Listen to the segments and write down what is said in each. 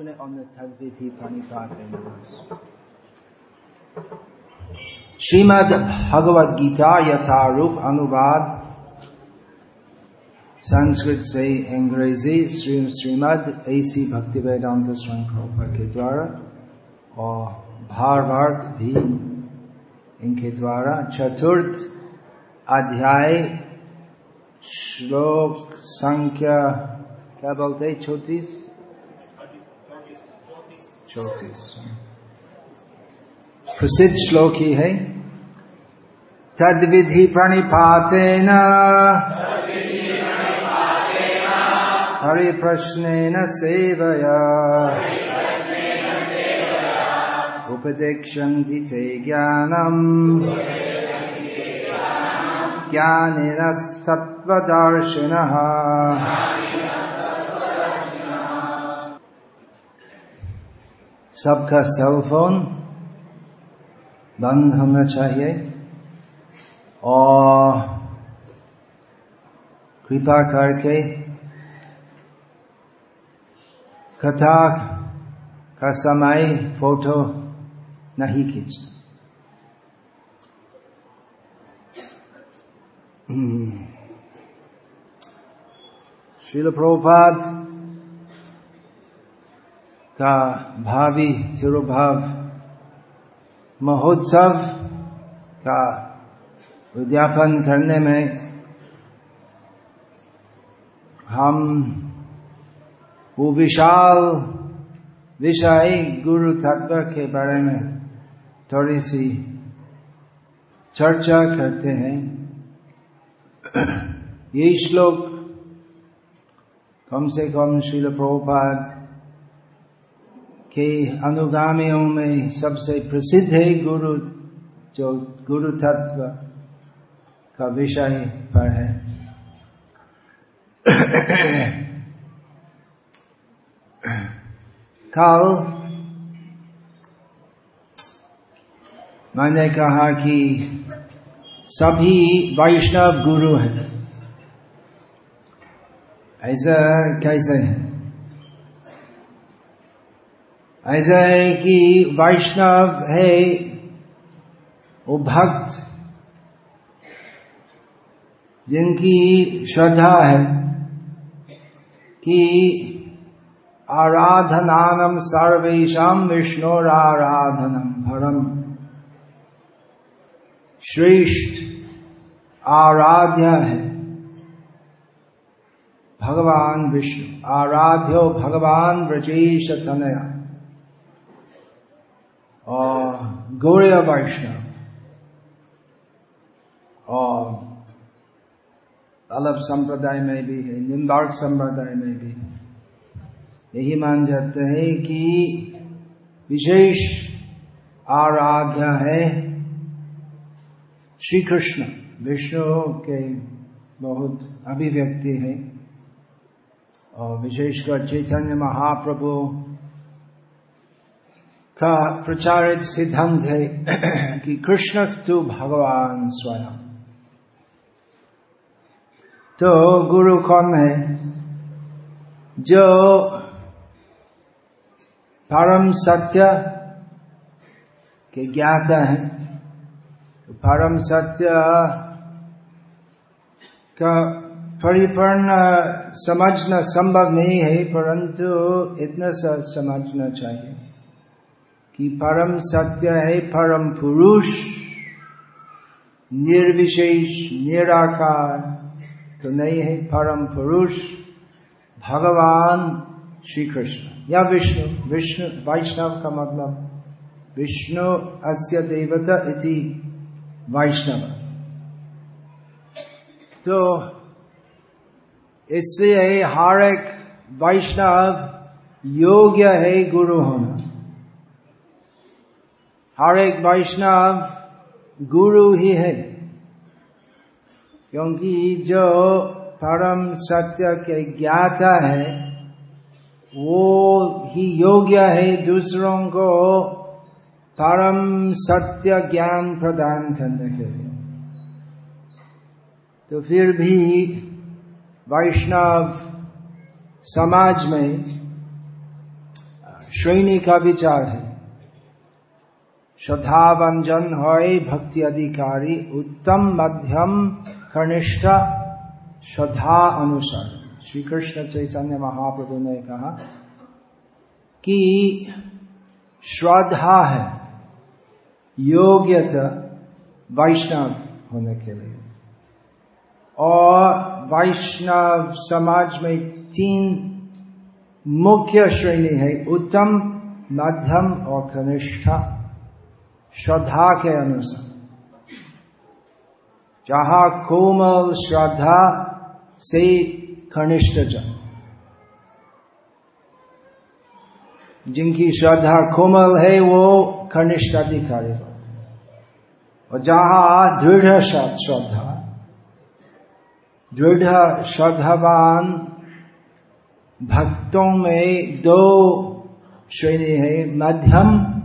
It on the Tadviti Pranipata Shrimad Bhagavad Gita यथारूप अनुवाद संस्कृत से अंग्रेज़ी श्री श्रीमद ऐसी भक्ति वेदांत स्वयं के द्वारा और भावार्थ भी इनके द्वारा चतुर्थ अध्याय श्लोक संख्या क्या बोलते चौतीस चौतीस प्रसिद्ध श्लोक ही है तद्विधि प्रणिपातेन। हरि प्रश्न सेवया। उपदेक्षन्ति ते ज्ञानम्। ज्ञानिनस्तत्त्वदर्शिनः। सबका सेल फ़ोन बंद होना चाहिए। और कृपा करके कथा का समय फ़ोटो नहीं खींच शिल प्रभुपाद का भावी तिरुभाव महोत्सव का उद्यापन करने में हम वो विशाल विषय गुरु तत्व के बारे में थोड़ी सी चर्चा करते हैं। ये श्लोक कम से कम श्रील प्रभुपाद के अनुगामियों में सबसे प्रसिद्ध है गुरु, जो गुरु तत्व का विषय पर है। कल मैंने कहा कि सभी वैष्णव गुरु हैं। ऐसा कैसे है? ऐसा है कि वैष्णव है वो भक्त, जिनकी श्रद्धा है कि आराधनानम सर्वेशम विष्णुराराधनम भरम। श्रेष्ठ आराध्य है। भगवान विष्णु, आराध्यो भगवान ब्रजेश तनया। और गौड़य वैष्णव? और अलग संप्रदाय में भी है, निम्बार्क संप्रदाय में भी है। यही मान जाते हैं कि विशेष आराध्य है श्री कृष्ण विष्णु के बहुत अभिव्यक्ति है। और विशेषकर चैतन्य महाप्रभु का प्रचारित सिद्धांत है कि कृष्ण तो भगवान स्वयं। तो गुरु कौन है? जो परम सत्य के ज्ञाता है। तो परम सत्य का परिपूर्ण समझना संभव नहीं है, परंतु इतना सा समझना चाहिए। कि परम सत्य है, परम पुरुष, निर्विशेष, निराकार तो नहीं है परम पुरुष, भगवान श्री कृष्ण या विष्णु विष्णु, वैष्णव का मतलब विष्णु अस्य देवता इति वैष्णव। तो इसलिए हर एक वैष्णव योग्य है गुरु होना। हर एक वैष्णव गुरु ही है। क्योंकि जो परम सत्य के ज्ञाता है, वो ही योग्य है, दूसरों को परम सत्य ज्ञान प्रदान करने के लिए। तो फिर भी वैष्णव समाज में श्रेणी का विचार है। श्रद्धावंजन हो भक्ति अधिकारी उत्तम मध्यम कनिष्ठ श्रद्धा अनुसार श्री कृष्ण चैतन्य महाप्रभु ने कहा कि श्रद्धा है, योग्यता वैष्णव होने के लिए। और वैष्णव समाज में तीन मुख्य श्रेणी है, उत्तम, मध्यम और कनिष्ठ। श्रद्धा के अनुसार। जहाँ कोमल श्रद्धा से कनिष्ठ जन। जिनकी श्रद्धा कोमल है, वो कनिष्ठ अधिकारी और जहाँ दृढ़ श्रद्धा, दृढ़ श्रद्धावान भक्तों में दो श्रेणी है। मध्यम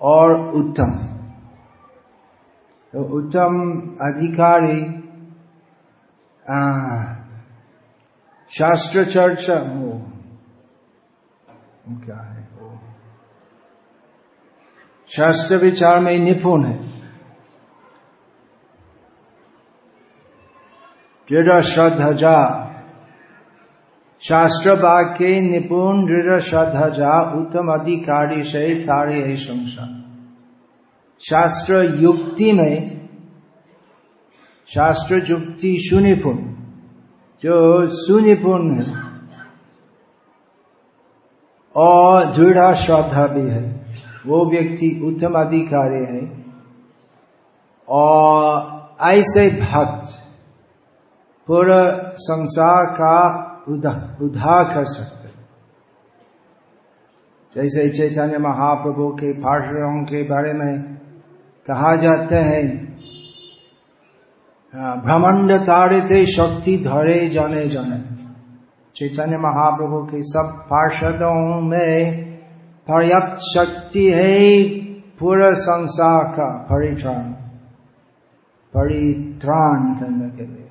और उत्तम तो उत्तम अधिकारी शास्त्र चर्चा हो क्या है शास्त्र विचार में निपुण है। दृढ़ श्रद्धा जा। शास्त्र वाक्य निपुण दृढ़ श्रद्धा जा उत्तम अधिकारी से तारे है संसार शास्त्र युक्ति में शास्त्र युक्ति सुनिपुण, जो सुनिपुण है और दृढ़ श्रद्धा भी है, वो व्यक्ति उत्तम अधिकारी है, और ऐसे भक्त, पूरा संसार का उद्धार कर सकते जैसे चैतन्य महाप्रभु के पार्षदों के बारे में कहा जाता है ब्रह्मांड तारे शक्ति धरे जाने जाने। चैतन्य महाप्रभु के सब पार्षदों में पर्याप्त शक्ति है पूरा संसार का परित्राण परित्राण करने के लिए।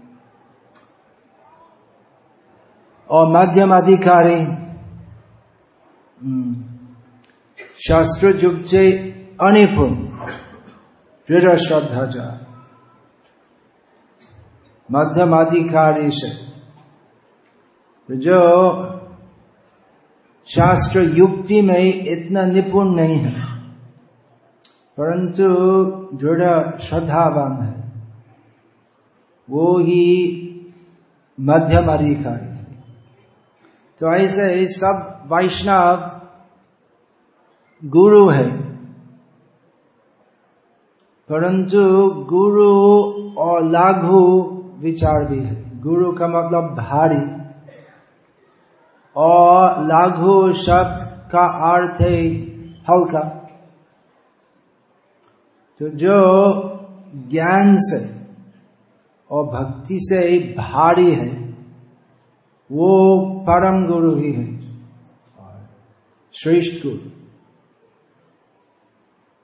और मध्यम अधिकारी शास्त्र युग से अनिपुण। दृढ़ श्रद्धा जा। मध्यम अधिकारी से जो शास्त्र युक्ति में इतना निपुण नहीं है परंतु दृढ़ श्रद्धावान है वो ही मध्यम अधिकारी तो ऐसे ही सब वैष्णव गुरु है। परंतु गुरु और लाघु विचार भी है। गुरु का मतलब भारी। और लाघु शब्द का अर्थ है हल्का। तो जो ज्ञान से और भक्ति से भारी है। वो परम गुरु ही है। श्रेष्ठ गुरु।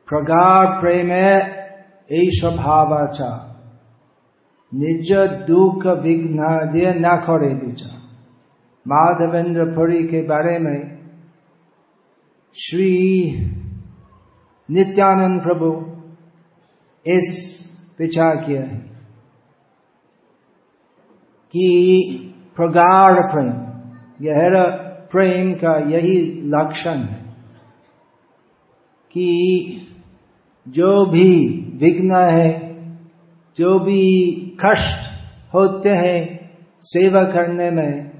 प्रगाढ़ प्रेम स्वभावाचा निज दुख विघ्न दिए न करे विचार माधवेंद्र पुरी के बारे में श्री नित्यानंद प्रभु इस विचार किया है कि प्रगाढ़ प्रेम गहरा प्रेम का यही लक्षण है कि जो भी विघ्न है, जो भी कष्ट होते हैं सेवा करने में,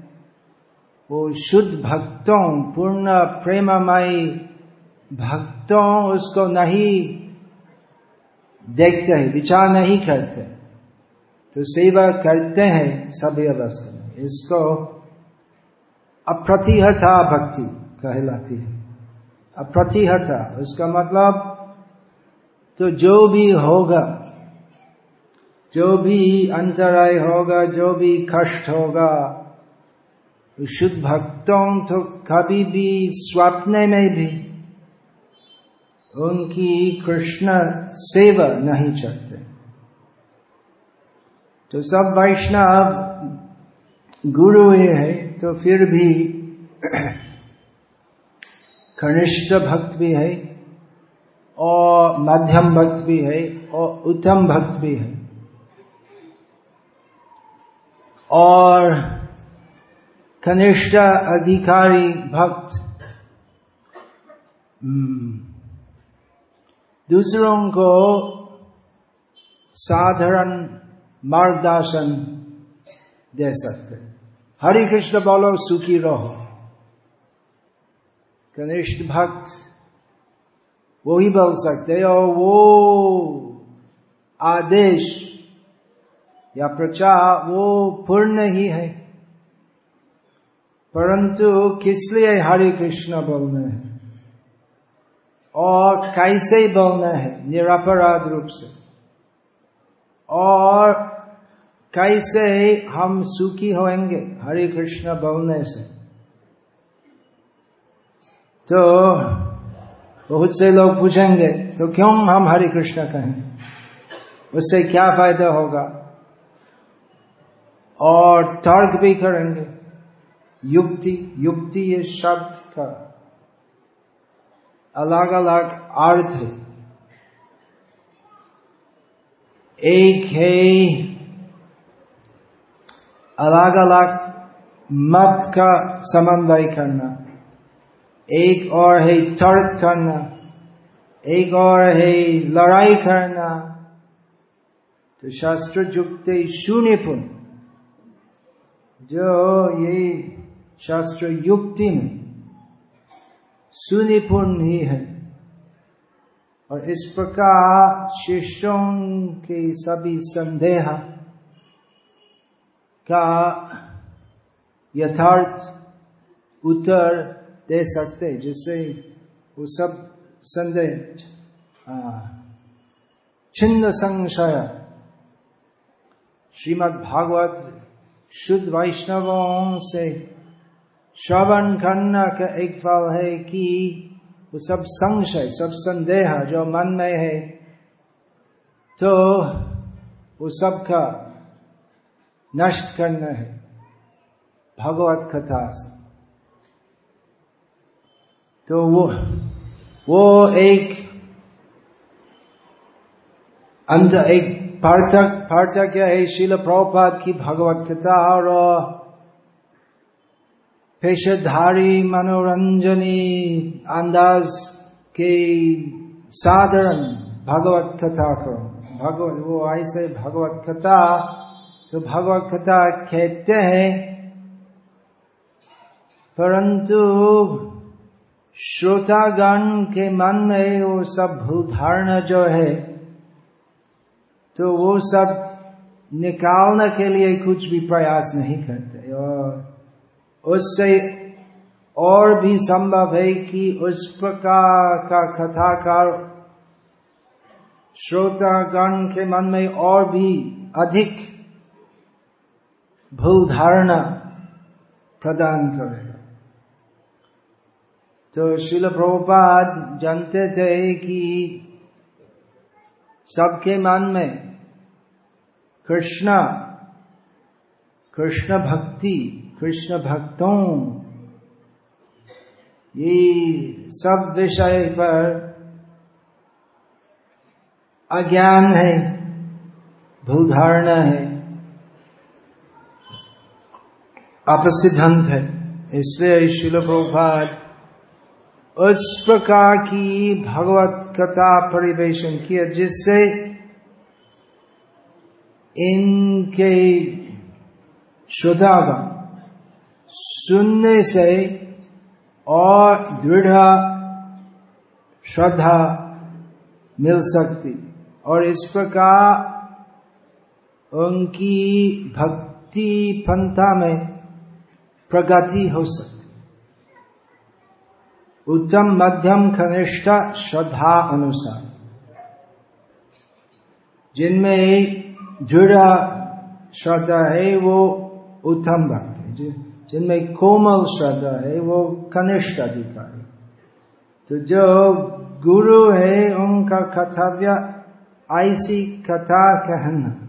वो शुद्ध भक्तों, पूर्ण प्रेममयी भक्तों उसको नहीं देखते हैं, विचार नहीं करते। तो सेवा करते हैं सभी अवस्था में। इसको अप्रतिहता भक्ति कहलाती है। अप्रतिहता, उसका मतलब तो जो भी होगा, जो भी अंतराय होगा, जो भी कष्ट होगा, शुद्ध भक्तों तो कभी भी स्वप्न में भी उनकी कृष्ण सेवा नहीं चाहते तो सब वैष्णव गुरु ये है तो फिर भी कनिष्ठ भक्त भी है और मध्यम भक्त भी है और उत्तम भक्त भी है। और कनिष्ठ अधिकारी भक्त हम्म, दूसरों को साधारण मार्गदर्शन दे सकते हरि कृष्ण बोलो, सुखी रहो। कनिष्ठ भक्त वो ही बोल सकते और वो आदेश या प्रचार, वो पूर्ण ही है। परंतु किस लिए हरे कृष्ण बोलना है? और कैसे बोलना है? निरापराध रूप से। और कैसे हम सुखी होंगे हरे कृष्ण बोलने से। तो बहुत से लोग पूछेंगे तो क्यों हम हरे कृष्ण कहें? उससे क्या फ़ायदा होगा? और तर्क भी करेंगे। युक्ति युक्ति ये शब्द का अलग अलग अर्थ है। एक है अलग अलग मत का समन्वय करना। एक और है तर्क करना। एक और है लड़ाई करना। तो शास्त्र युक्त शून्यपुन। जो ये शास्त्र युक्ति में सुनिपुण ही है। और इस प्रकार शिष्यों के सभी संदेह का यथार्थ उत्तर दे सकते जिससे वो सब संदेह छिन्न संशय। श्रीमद् भागवत शुद्ध वैष्णवों से श्रवण करना का एक फल है कि वो सब संशय, सब संदेह जो मन में है तो वो सबका नष्ट करना है। भगवत कथा से। तो वो वो एक अंत, एक पार्थक पार्थक क्या है शिल प्रभुपाद की भगवत कथा और पेशधारी मनोरंजनी अंदाज के साधारण भगवत कथा को। भगवत वो ऐसे भगवत कथा तो भगवत कथा कहते हैं, परंतु श्रोतागण के मन में वो सब भूधारणा जो है तो वो सब निकालने के लिए कुछ भी प्रयास नहीं करते। और उससे और भी संभव है कि उस प्रकार का कथाकार श्रोतागण के मन में और भी अधिक भूल धारणा प्रदान करेगा तो शिल प्रभुपाद जानते थे कि सबके मन में कृष्ण कृष्ण भक्ति, कृष्ण भक्तों, ये सब विषय पर अज्ञान है भूधारणा है। अपसिद्धांत है। इसलिए शिल प्रभुपाद उस प्रकार की भगवत कथा परिवेशन किया, जिससे इनके श्रोतागण सुनने से और दृढ़ श्रद्धा मिल सकती। और इस प्रकार उनकी भक्ति पंथा में प्रगति हो सकती। उत्तम मध्यम कनिष्ठ श्रद्धा अनुसार। जिनमें जुड़ा श्रद्धा है, वो उत्तम भक्त है। जिनमें कोमल श्रद्धा है, वो कनिष्ठ अधिकारी तो जो गुरु है, उनका कर्तव्य ऐसी कथा कहना।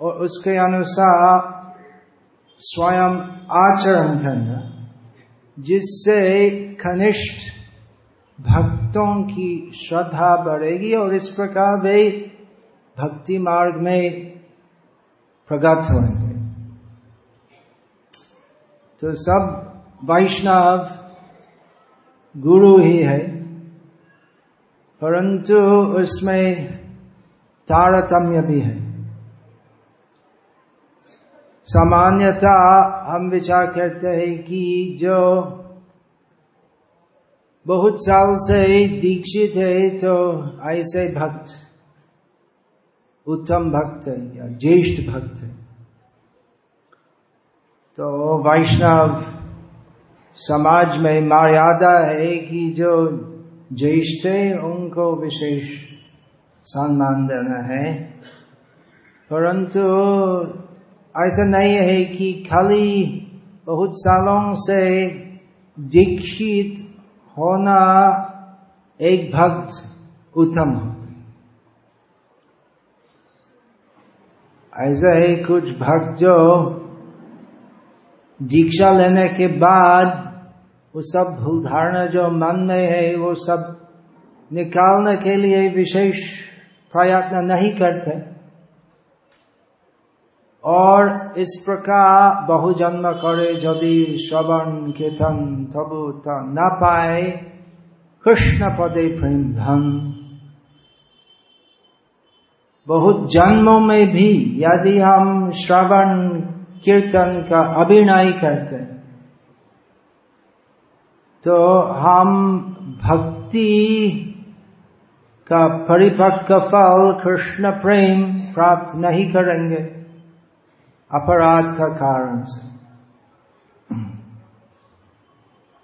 और उसके अनुसार स्वयं आचरण करना जिससे कनिष्ठ भक्तों की श्रद्धा बढ़ेगी और इस प्रकार वे भक्ति मार्ग में प्रगत होंगे। तो सब वैष्णव गुरु ही है, परंतु उसमें तारतम्य भी है। सामान्यता हम विचार करते हैं कि जो बहुत साल से दीक्षित है तो ऐसे भक्त, उत्तम भक्त है या ज्येष्ठ भक्त है। तो वैष्णव समाज में मर्यादा है कि जो ज्येष्ठ है, उनको विशेष सम्मान देना है। परंतु ऐसा नहीं है कि खाली बहुत सालों से दीक्षित होना एक भक्त उत्तम ऐसा है कुछ भक्त जो दीक्षा लेने के बाद वो सब भूल धारणा जो मन में है, वो सब निकालने के लिए विशेष प्रयत्न नहीं करते। और इस प्रकार बहुजन्म करे यदि श्रवण कीर्तन तबु न पाए, कृष्ण पदे प्रेम धन बहुत जन्मों में भी यदि हम श्रवण कीर्तन का अभिनय करते तो हम भक्ति का परिपक्व फल कृष्ण प्रेम प्राप्त नहीं करेंगे। अपराध का कारण से।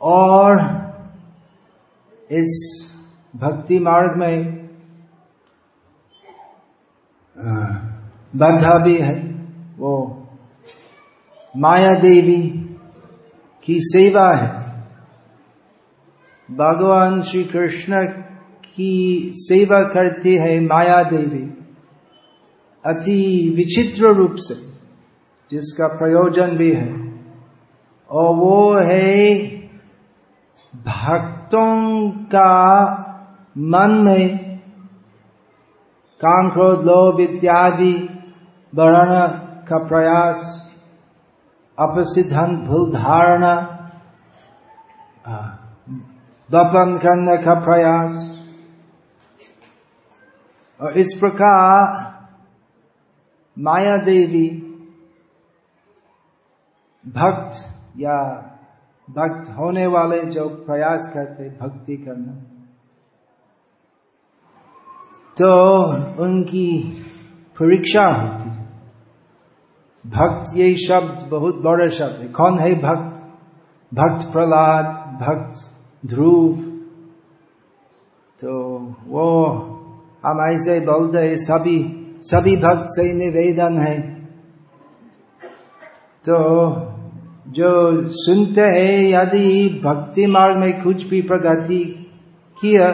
और इस भक्ति मार्ग में बाधा भी है। वो माया देवी की सेवा है। भगवान श्री कृष्ण की सेवा करती है माया देवी। अति विचित्र रूप से। जिसका प्रयोजन भी है। और वो है भक्तों का मन में काम क्रोध, लोभ इत्यादि बढ़ाना का प्रयास अपसिद्धन भूल धारणा दपन करने का प्रयास। और इस प्रकार माया देवी भक्त या भक्त होने वाले जो प्रयास करते भक्ति करना। तो उनकी परीक्षा होती। भक्त ये शब्द बहुत बड़े शब्द है। कौन है भक्त? भक्त प्रहलाद, भक्त ध्रुव। तो वो हम ऐसे बोलते हैं, सभी सभी भक्त से निवेदन है। तो जो सुनते हैं यदि भक्ति मार्ग में कुछ भी प्रगति किया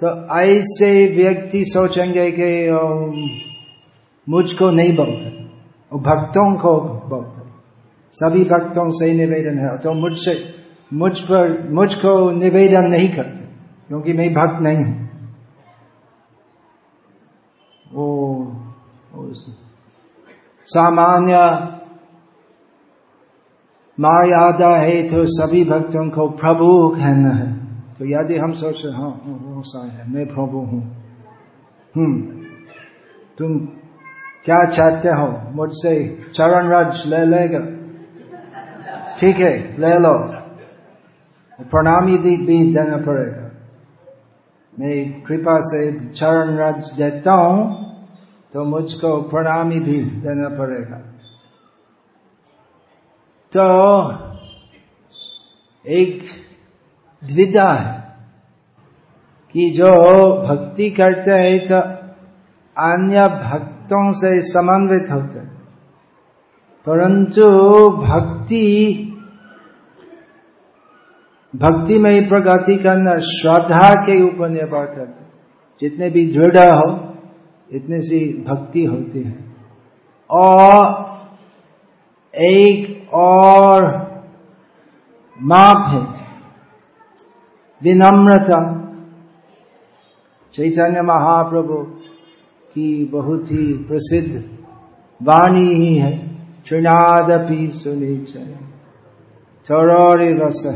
तो ऐसे व्यक्ति सोचेंगे कि मुझको नहीं बोलते और भक्तों को बोलते सभी भक्तों से निवेदन है तो मुझसे, मुझ पर, मुझको निवेदन नहीं करते, क्योंकि मैं भक्त नहीं हूँ। वो सामान्य मर्यादा है तो सभी भक्तों को प्रभु कहना है। तो यदि हम सोचे हाँ वो सा है मैं प्रभु हूँ। हम्म तुम क्या चाहते हो? मुझसे चरण राज ले लेगा। ठीक है, ले लो। प्रणामी भी देना पड़ेगा। मैं कृपा से चरण राज देता हूँ तो मुझको प्रणामी भी देना पड़ेगा। तो एक द्विधा है कि जो भक्ति करते हैं तो अन्य भक्तों से समन्वित होते हैं। परंतु भक्ति भक्ति में ही प्रगति करना श्रद्धा के ऊपर निर्भर करते जितने भी दृढ़ हो, इतने सी भक्ति होती है। और एक और माप है। विनम्रता। चैतन्य महाप्रभु की बहुत ही प्रसिद्ध वाणी ही है त्रिनादपि सुनिचय थोड़ी रस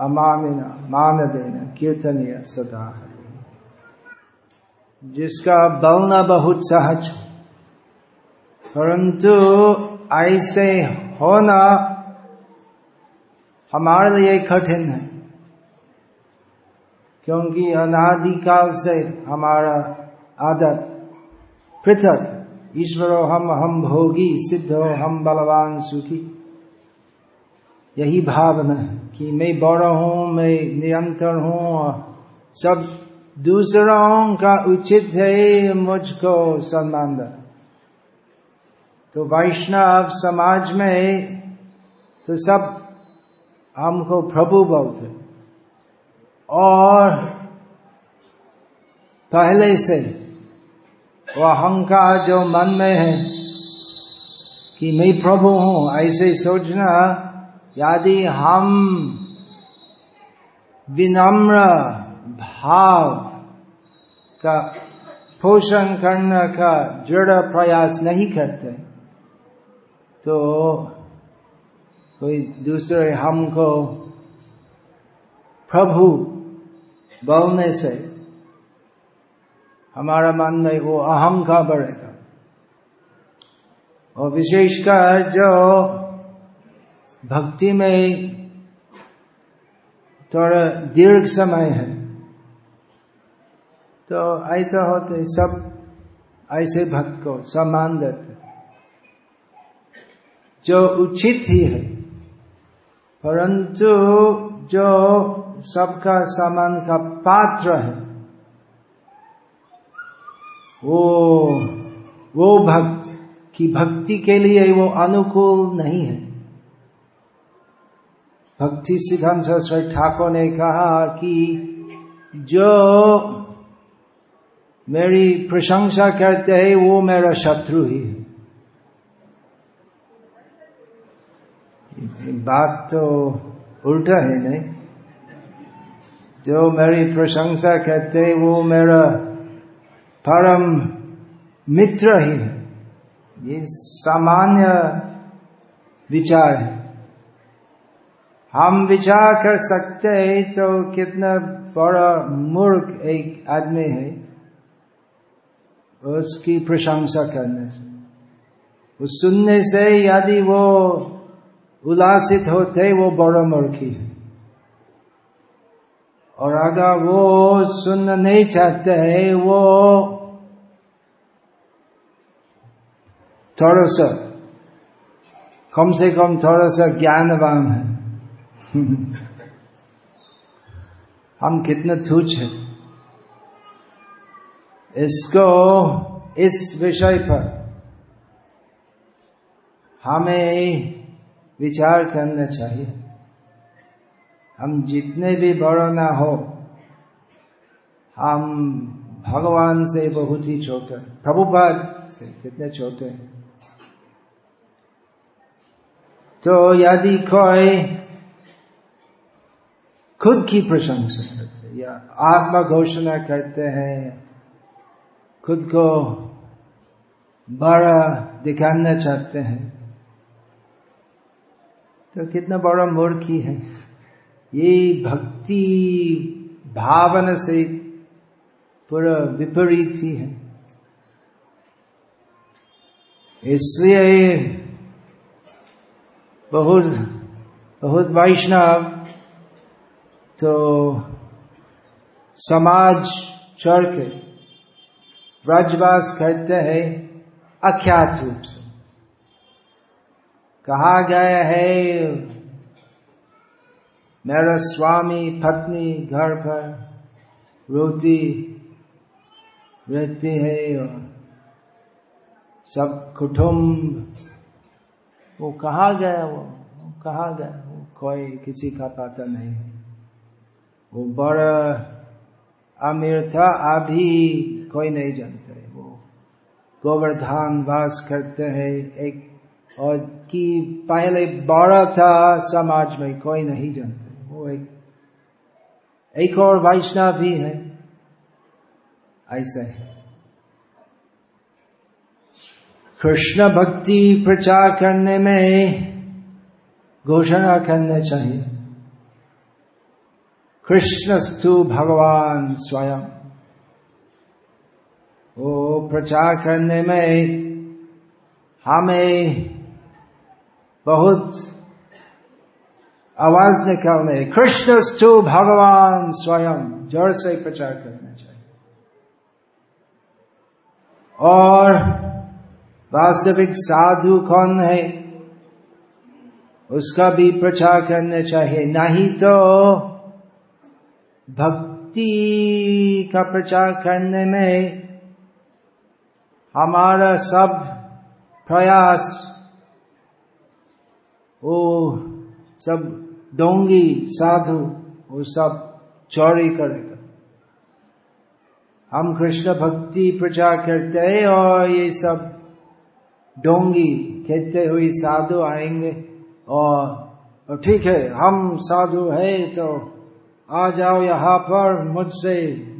अमामिना मान देना कीर्तनीय सदा है जिसका बलना बहुत सहज परंतु ऐसे होना हमारे लिए कठिन है। क्योंकि अनादिकाल से हमारा आदत पृथक, ईश्वरो हम हम भोगी, सिद्ध हो हम बलवान, सुखी। यही भावना कि मैं बड़ा हूँ, मैं निरंतर हूँ, सब दूसरों का उचित है, मुझको सम्मान द। तो वैष्णव समाज में तो सब हमको प्रभु बोलते और पहले से वो अहंकार जो मन में है कि मैं प्रभु हूँ, ऐसे सोचना यदि हम विनम्र भाव का पोषण करने का दृढ़ प्रयास नहीं करते। तो कोई दूसरे हमको प्रभु बोलने से हमारा मन में वो अहंकार बढ़ेगा। और विशेषकर जो भक्ति में थोड़ा दीर्घ समय है तो ऐसा होते सब ऐसे भक्त को सम्मान देते। जो उचित ही है। परंतु जो सबका सम्मान का पात्र है, वो वो भक्त की भक्ति के लिए वो अनुकूल नहीं है। भक्ति सिद्धांत सरस्वती ठाकुर ने कहा कि जो मेरी प्रशंसा करते हैं, वो मेरा शत्रु ही है। बात तो उल्टा है, नहीं? जो मेरी प्रशंसा करते वो मेरा परम मित्र ही है। ये सामान्य विचार है। हम विचार कर सकते हैं तो कितना बड़ा मूर्ख एक आदमी है, उसकी प्रशंसा करने से। सुनने से यदि वो उल्लासित होते वो बड़ा मूर्खी है। और अगर वो सुनना नहीं चाहते हैं वो थोड़ा सा, कम से कम थोड़ा सा ज्ञानवान है। हम कितने तुच्छ है। इसको, इस विषय पर हमें विचार करना चाहिए। हम जितने भी बड़ा ना हो, हम भगवान से बहुत ही छोटे प्रभुपाद से कितने छोटे हैं। तो यदि कोई खुद की प्रशंसा करते या आत्मा घोषणा करते हैं, खुद को बड़ा दिखाना चाहते हैं तो कितना बड़ा मूर्खी है। ये भक्ति भावना से पूरा विपरीत ही है। इसलिए बहुत बहुत वैष्णव तो समाज चढ़ के ब्रजवास करते हैं अख्यात रूप से। कहा गया है मेरा स्वामी पत्नी घर पर रोती रहती है और सब कुटुंब। वो कहा गया वो, वो कहा गया वो कोई किसी का पता नहीं। वो बड़ा अमीर था अभी कोई नहीं जानते वो गोवर्धन वास करते हैं एक और कि पहले बड़ा था, समाज में कोई नहीं जानते। वो एक एक और वैष्णव भी है। ऐसा है। कृष्ण भक्ति प्रचार करने में घोषणा करने चाहिए। कृष्णस्तु भगवान स्वयं। वो प्रचार करने में हमें बहुत आवाज़ निकालने कृष्णस्तु भगवान स्वयं ज़ोर से प्रचार करना चाहिए। और वास्तविक साधु कौन है? उसका भी प्रचार करना चाहिए। नहीं तो भक्ति का प्रचार करने में हमारा सब प्रयास वो सब डोंगी, साधु, वो सब चोरी करेगा हम कृष्ण भक्ति प्रचार करते हैं और ये सब डोंगी कहते हुए साधु आएँगे और ठीक है, हम साधु है तो आ जाओ यहाँ पर, मुझसे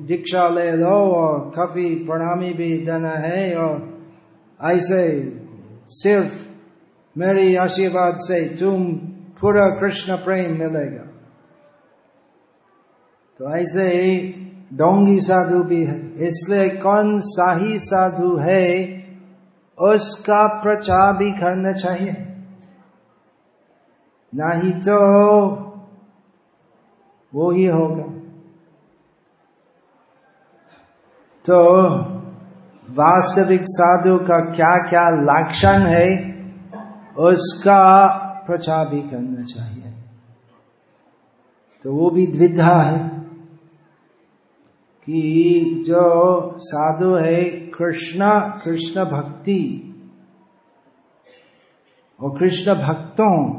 दीक्षा ले लो और काफ़ी प्रणामी भी देना है और ऐसे सिर्फ़ मेरी आशीर्वाद से तुम पूरा कृष्ण प्रेम मिलेगा। तो ऐसे ही डोंगी साधु भी है। इसलिए कौन शाही साधु है, उसका प्रचार भी करना चाहिए। नहीं तो वो ही होगा। तो वास्तविक साधु का क्या क्या लक्षण है उसका प्रचार भी करना चाहिए। तो वो भी द्विधा है कि जो साधु है, कृष्ण कृष्ण भक्ति, और कृष्ण भक्तों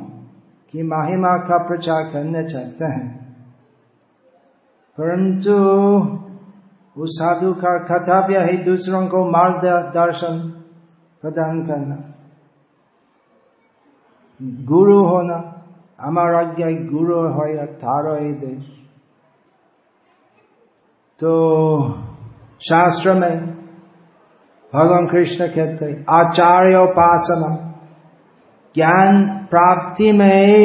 की महिमा का प्रचार करना चाहते हैं। परंतु उस साधु का कर्तव्य है दूसरों को मार्गदर्शन प्रदान करना। गुरु होना, हमारा गुरु हो या थारो देश। तो शास्त्र में भगवान कृष्ण कहते हैं आचार्योपासना ज्ञान प्राप्ति में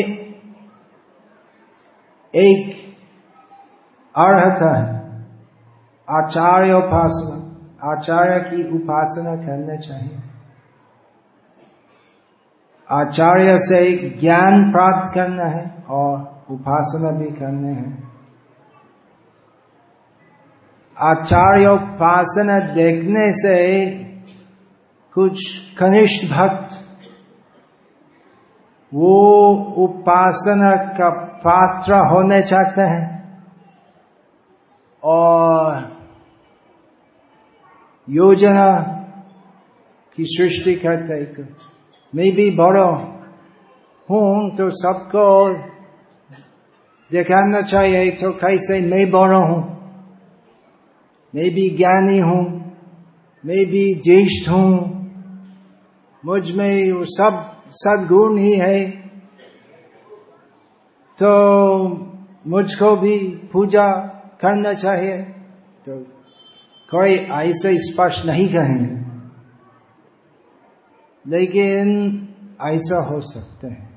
एक अर्हता है। आचार्य उपासना, आचार्य की उपासना करना चाहिए। आचार्य से ज्ञान प्राप्त करना है और उपासना भी करने हैं। आचार्य उपासना देखने से कुछ कनिष्ठ भक्त वो उपासना का पात्र होने चाहते हैं और योजना की सृष्टि करते तो मैं भी बड़ा हूँ तो सबको दिखाना चाहिए तो कैसे मैं बड़ा हूँ मैं भी ज्ञानी हूँ मैं भी ज्येष्ठ हूँ, मुझमें वो सब सदगुण ही है। तो मुझको भी पूजा करना चाहिए तो कोई ऐसे स्पष्ट नहीं कहेंगे। लेकिन ऐसा हो सकते हैं।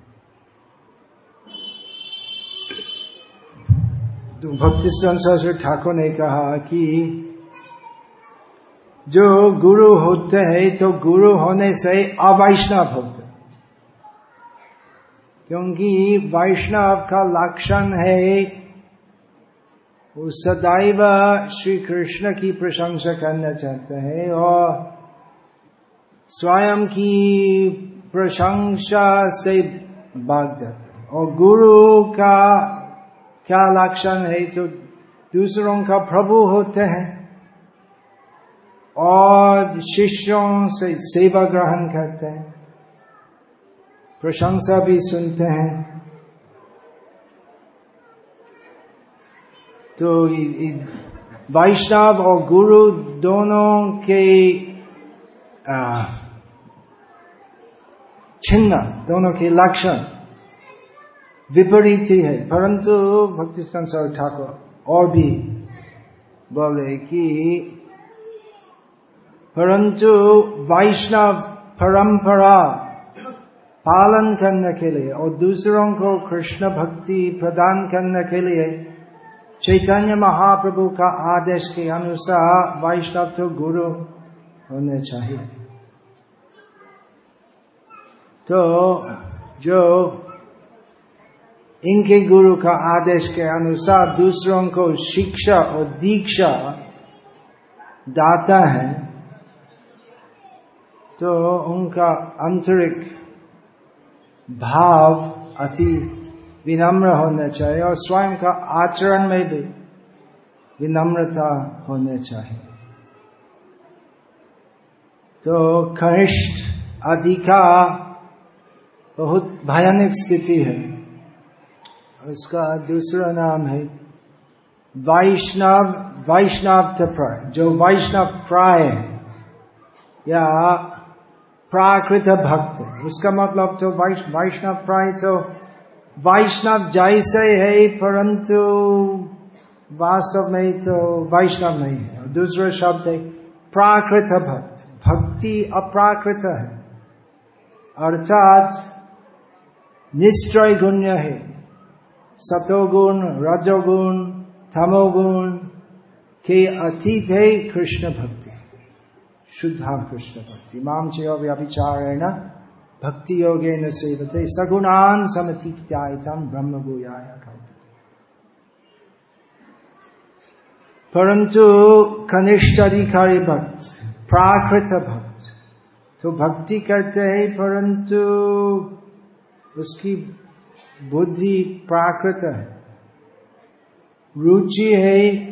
तो भक्ति शास्त्री ठाकुर ने कहा कि जो गुरु होते हैं तो गुरु होने से अवैष्णव होते क्योंकि वैष्णव का लक्षण है, वो सदैव श्री कृष्ण की प्रशंसा करना चाहते हैं और स्वयं की प्रशंसा से भाग जाते और गुरु का क्या लक्षण है तो दूसरों का प्रभु होते हैं और शिष्यों से सेवा ग्रहण करते हैं प्रशंसा भी सुनते हैं तो वैष्णव और गुरु दोनों के छिन्न दोनों के लक्षण विपरीत ही है परंतु भक्ति संसार ठाकुर और भी बोले कि परंतु वैष्णव परंपरा पालन करने के लिए और दूसरों को कृष्ण भक्ति प्रदान करने के लिए चैतन्य महाप्रभु का आदेश के अनुसार वैष्णव तो गुरु होने चाहिए। तो जो इनके गुरु का आदेश के अनुसार दूसरों को शिक्षा और दीक्षा दाता है तो उनका आंतरिक भाव अति विनम्र होना चाहिए और स्वयं का आचरण में भी विनम्रता होने चाहिए। तो कनिष्ठ अधिकार बहुत भयानक स्थिति है। उसका दूसरा नाम है वैष्णव वैष्णव प्राय, जो वैष्णव प्राय या प्राकृत भक्त उसका मतलब तो वैष्णव प्राय तो वैष्णव जैसे है, परंतु वास्तव में तो वैष्णव नहीं है। दूसरा शब्द है प्राकृत भक्त। भक्ति अप्राकृत है। अर्थात निश्चय गुण्य है। सतोगुण रजोगुण, तमोगुण के अतीत है कृष्ण भक्ति। शुद्धा कृष्ण भक्ति। माम चे व्यभिचारेण भक्ति योगे न सेवते सगुणान समतीत्यायतम ब्रह्म गोयाय परंतु कनिष्ठ अधिकारी भक्त प्राकृत भक्त। तो भक्ति करते हैं, परंतु उसकी बुद्धि प्राकृत है। रुचि है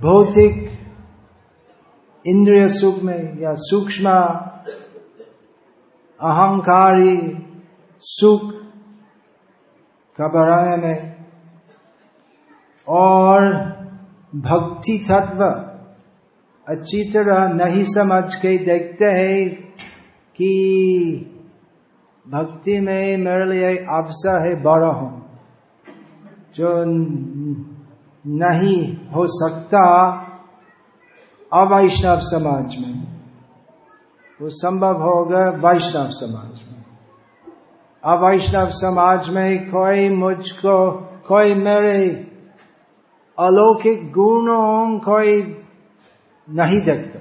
भौतिक इंद्रिय सुख में, या सूक्ष्म अहंकारी सुख का बढ़ाने में। और भक्ति तत्व अच्छी तरह नहीं समझ के देखते हैं कि भक्ति में मेरे लिए अवसर है बड़ा हो। जो नहीं हो सकता अवैष्णव समाज में। वो संभव होगा वैष्णव समाज में। अवैष्णव समाज में कोई मुझको, कोई मेरे अलौकिक गुणों, कोई नहीं देखते।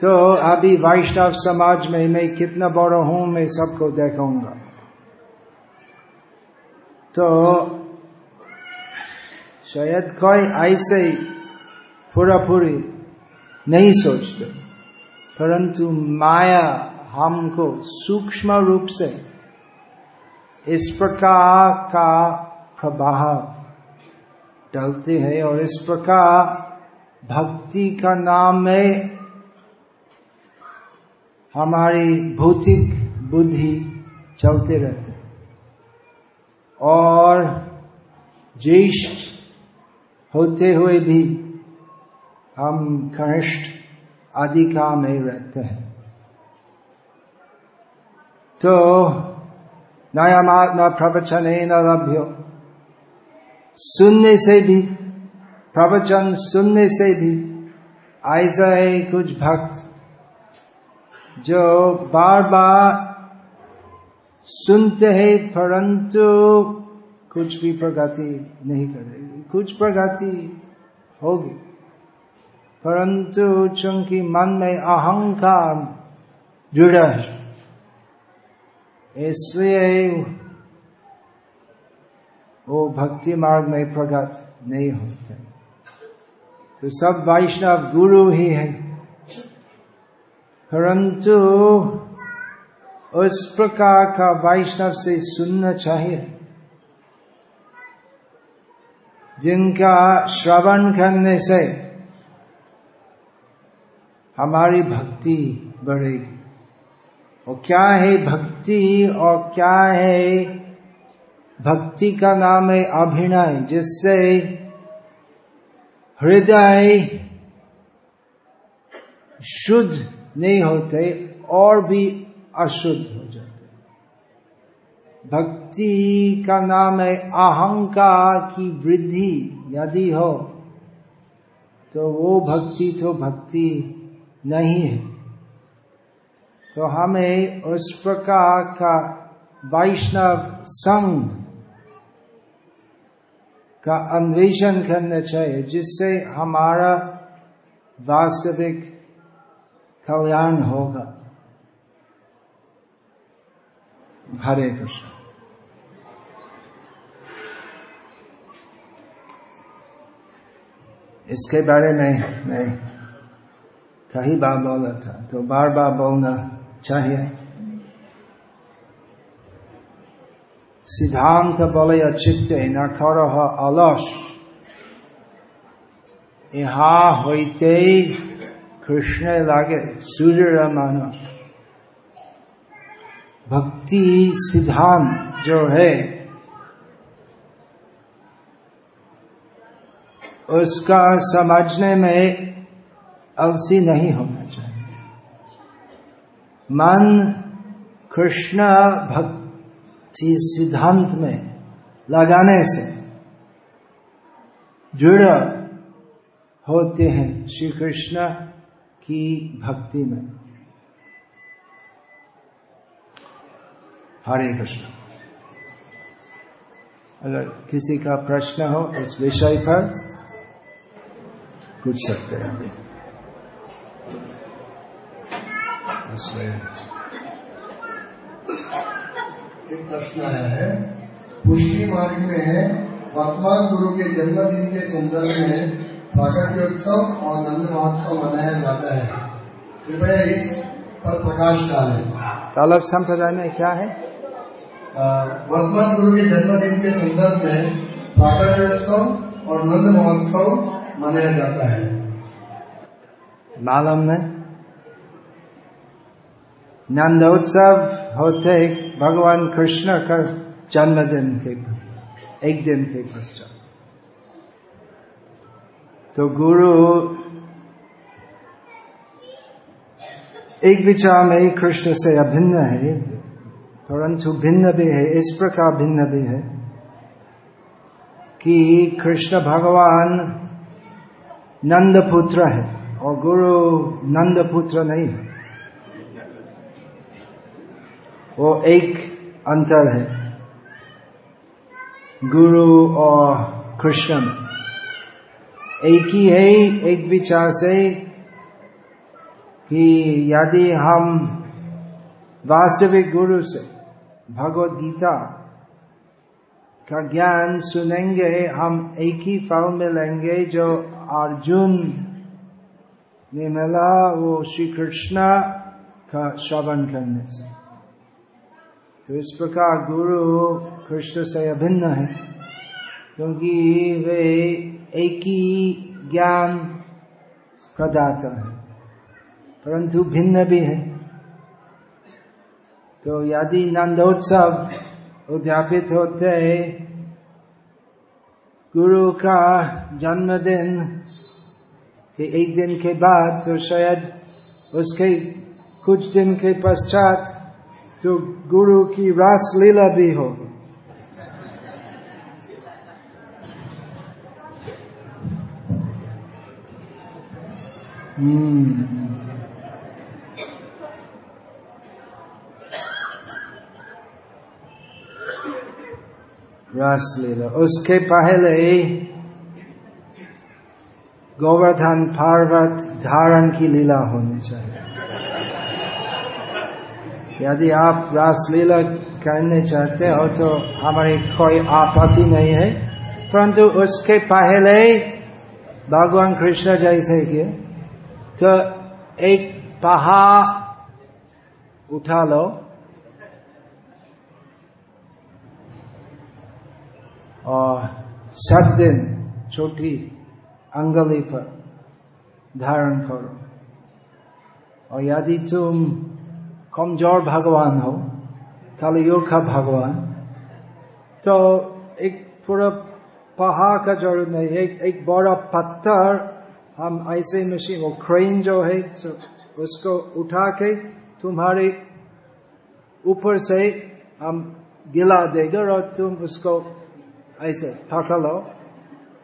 तो अभी वैष्णव समाज में मैं कितना बड़ा हूँ, मैं सबको देखूँगा। तो शायद कोई ऐसे पूरा पूरी नहीं सोचते। परंतु माया हमको सूक्ष्म रूप से इस प्रकार का प्रभाव डलते हैं और इस प्रकार भक्ति का नाम में हमारी भौतिक बुद्धि चलते रहते और ज्येष्ठ होते हुए भी हम कनिष्ठ अधिकार में रहते हैं। तो नया प्रवचन न लभ्यो। सुनने से भी, प्रवचन सुनने से भी, ऐसा है कुछ भक्त, जो बार बार सुनते हैं, परंतु कुछ भी प्रगति नहीं करेगी। कुछ प्रगति होगी, परंतु चूँकि मन में अहंकार जुड़ा है, इसलिए वो भक्ति मार्ग में प्रगत नहीं होते। तो सब वैष्णव गुरु ही है। परंतु उस प्रकार का वैष्णव से सुनना चाहिए। जिनका श्रवण करने से हमारी भक्ति बढ़ेगी। और क्या है भक्ति और क्या है भक्ति का नाम है अभिनय, जिससे हृदय शुद्ध नहीं होते और भी अशुद्ध हो जाते। भक्ति का नाम है अहंकार की वृद्धि। यदि हो तो वो भक्ति तो भक्ति नहीं है। तो हमें उस प्रकार का वैष्णव संघ का अन्वेषण करना चाहिए, जिससे हमारा वास्तविक कल्याण होगा। हरे कृष्ण। इसके बारे में मैं कई बार बोला था तो बार बार बोलना चाहिए। सिद्धांत बोले चित्ते न कर अलस यहाँ होते कृष्ण लागे सूर्य मानस भक्ति सिद्धांत जो है, उसका समझने में अलसी नहीं होना चाहिए। मन कृष्ण भक्ति सिद्धांत में लगाने से जुड़ होते हैं श्री कृष्ण की भक्ति में। हरे कृष्ण। अगर किसी का प्रश्न हो इस विषय पर, पूछ सकते हैं। एक प्रश्न आया है। पुष्टि मार्ग में वर्तमान गुरु के जन्मदिन के संदर्भ में प्राकट्योत्सव और नंद महोत्सव मनाया जाता है। कृपया इस पर प्रकाश डालें। तालब संप्रदाय में क्या है? वर्तमान गुरु के जन्मदिन के संदर्भ में प्राकट्योत्सव और नंद महोत्सव मनाया जाता है। मालूम नहीं नंदोत्सव होते भगवान कृष्ण का जन्मदिन के एक दिन के पश्चात तो गुरु, एक विचार में कृष्ण से अभिन्न है, परंतु भिन्न भी है, इस प्रकार भिन्न भी है, कि कृष्ण भगवान नंद पुत्र है, और गुरु नंद पुत्र नहीं है। वो एक अंतर है। गुरु और कृष्ण एक ही है, एक विचार से कि यदि हम वास्तविक गुरु से भगवत गीता का ज्ञान सुनेंगे, हम एक ही फल मिलेंगे जो अर्जुन ने मिला, वो श्री कृष्ण का श्रवण करने से। तो इस प्रकार गुरु कृष्ण से अभिन्न है, क्योंकि वे एक ही ज्ञान प्रदाता है, परंतु भिन्न भी है। तो यदि नंदोत्सव उद्यापित होते गुरु का जन्मदिन के एक दिन के बाद तो शायद उसके कुछ दिन के पश्चात तो गुरु की रास लीला भी हो। रास लीला। उसके पहले गोवर्धन, पर्वत, धारण की लीला होनी चाहिए। यदि आप रासलीला करने चाहते हो तो हमारी कोई आपत्ति नहीं है। परंतु उसके पहले भगवान कृष्ण जैसे कि तो एक पहाड़ उठा लो। और सब दिन छोटी अंगली पर धारण करो। और यदि तुम कमज़ोर भगवान हो, कलयुग का भगवान। तो एक पूरा पहाड़ का ज़रूरत नहीं, एक एक बड़ा पत्थर, हम ऐसे मशीन, वो क्रेन जो है उसको उठा के तुम्हारे ऊपर से हम गिला देगा और तुम उसको ऐसे पकड़। लो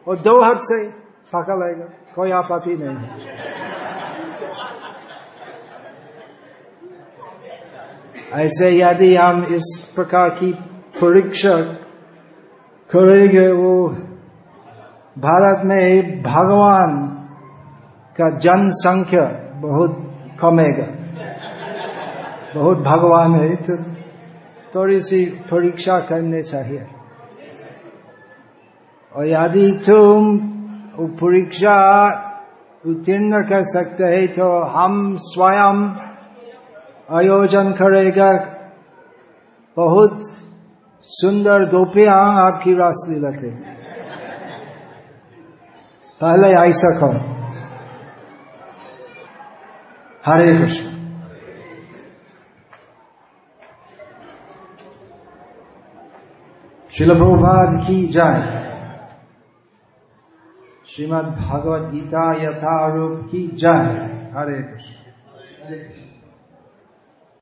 और दो हाथ से पकड़ लेगा कोई आपत्ति नहीं। ऐसे यदि हम इस प्रकार की परीक्षा करेंगे वो भारत में भगवान का जनसंख्या बहुत कमेगा बहुत भगवान है तो थोड़ी सी परीक्षा करने चाहिए और यदि तुम परीक्षा उत्तीर्ण कर सकते है तो हम स्वयं आयोजन करेगा। बहुत सुंदर गोपियाँ आपकी रासलीला के। पहले ऐसा करो। हरे कृष्ण। शिल की जाए श्रीमद भगवद गीता यथारूप की जाए हरे कृष्ण।